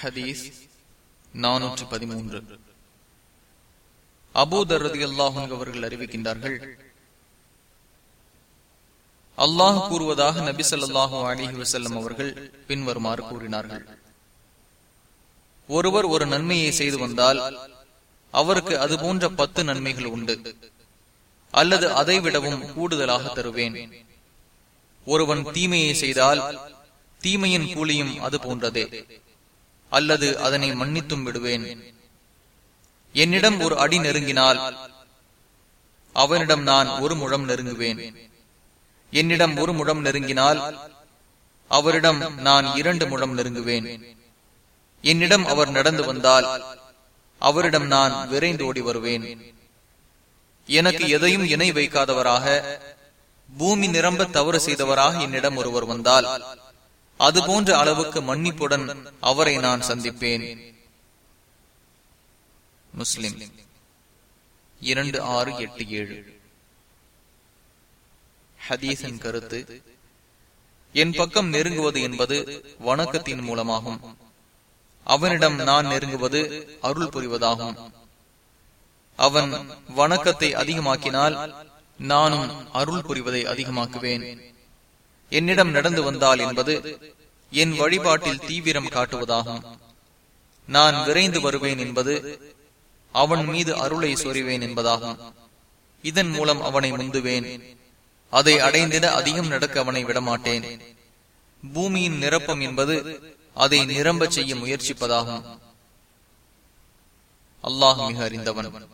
ஹதீஸ் நானூற்று பதிமூன்று அபூதரதி அல்லாஹன் அவர்கள் அறிவிக்கின்றார்கள் அல்லாஹ் கூறுவதாக நபி சொல்லாஹு அலிஹி வசல்லம் அவர்கள் பின்வருமாறு கூறினார்கள். ஒருவர் ஒரு நன்மையை செய்து வந்தால் அவருக்கு அது போன்ற பத்து நன்மைகள் உண்டு. அல்லது அதை விடவும் கூடுதலாக தருவேன். ஒருவன் தீமையை செய்தால் தீமையின் கூலியும் அது போன்றதே. அல்லது அதனை மன்னித்தும் விடுவேன். என்னிடம் ஒரு அடி நெருங்கினால் அவனிடம் நான் ஒரு முழம் நெருங்குவேன். என்னிடம் ஒரு முழம் நெருங்கினால் அவரிடம் நான் இரண்டு முழம் நெருங்குவேன். என்னிடம் அவர் நடந்து வந்தால் அவரிடம் நான் விரைந்து ஓடி வருவேன். எனக்கு எதையும் இணை வைக்காதவராக பூமி நிரம்ப தவறு செய்தவராக என்னிடம் ஒருவர் வந்தால் அது போன்ற அளவுக்கு மன்னிப்புடன் அவரை நான் சந்திப்பேன். முஸ்லிம். இரண்டு ஆறு எட்டு ஏழு. ஹதீஸின் கருத்து என் பக்கம் நெருங்குவது என்பது வணக்கத்தின் மூலமாகும். அவனிடம் நான் நெருங்குவது அருள் புரிவதாகும். அவன் வணக்கத்தை அதிகமாக்கினால் நானும் அருள் புரிவதை அதிகமாக்குவேன். என்னிடம் நடந்து வந்தால் என்பது என் வழிபாட்டில் தீவிரம் காட்டுவதாகும். நான் விரைந்து வருவேன் என்பது அவன் மீது அருளை சொறிவேன் என்பதாகும். இதன் மூலம் அவனை முந்துவேன். அதை அடைந்திட அதிகம் நடக்க அவனை விடமாட்டேன். பூமியின் நிரப்பம் என்பது அதை நிரம்ப செய்ய முயற்சிப்பதாகும். அல்லாஹ் மிக அறிந்தவன்.